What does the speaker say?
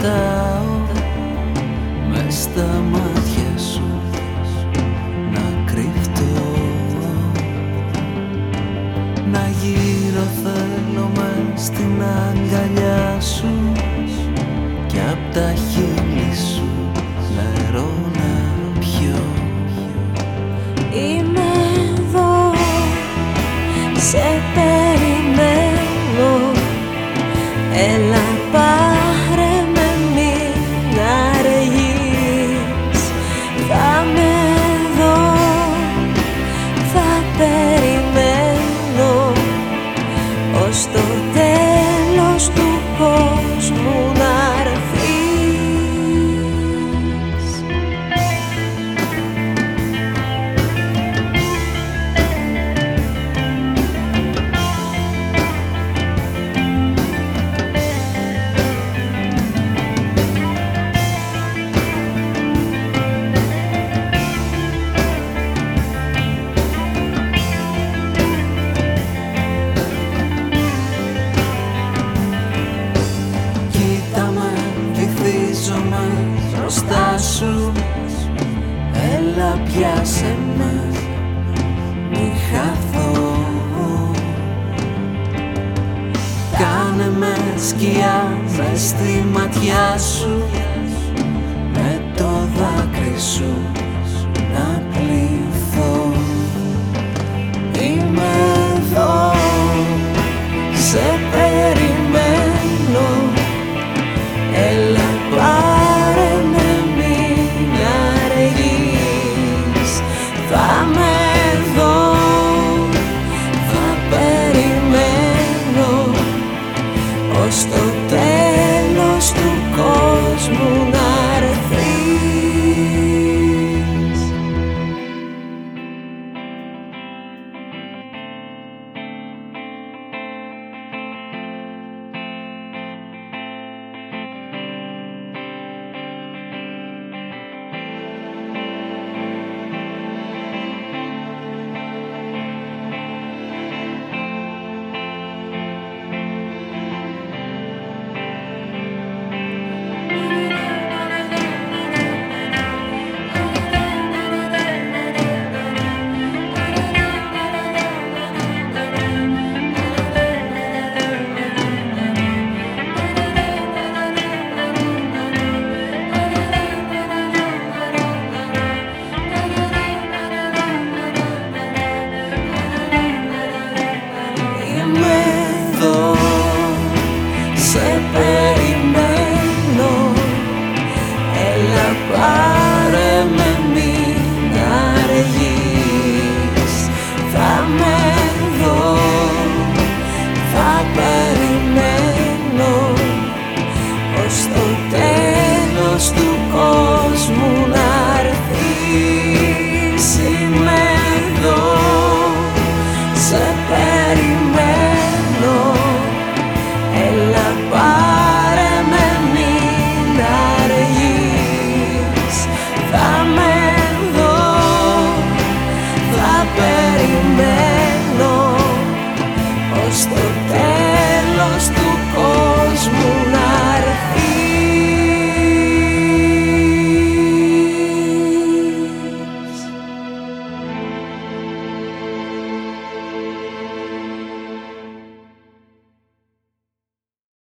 φωτιά πετάω μες στα μάτια σου να κρυφτώ να γύρω θέλω μες στην αγκαλιά σου κι απ' τα χείλη σου νερό να με μπροστά σου. Έλα πιάσε με μη χαθώ. Κάνε με σκιά στη ματιά σου Με το δάκρυ σου.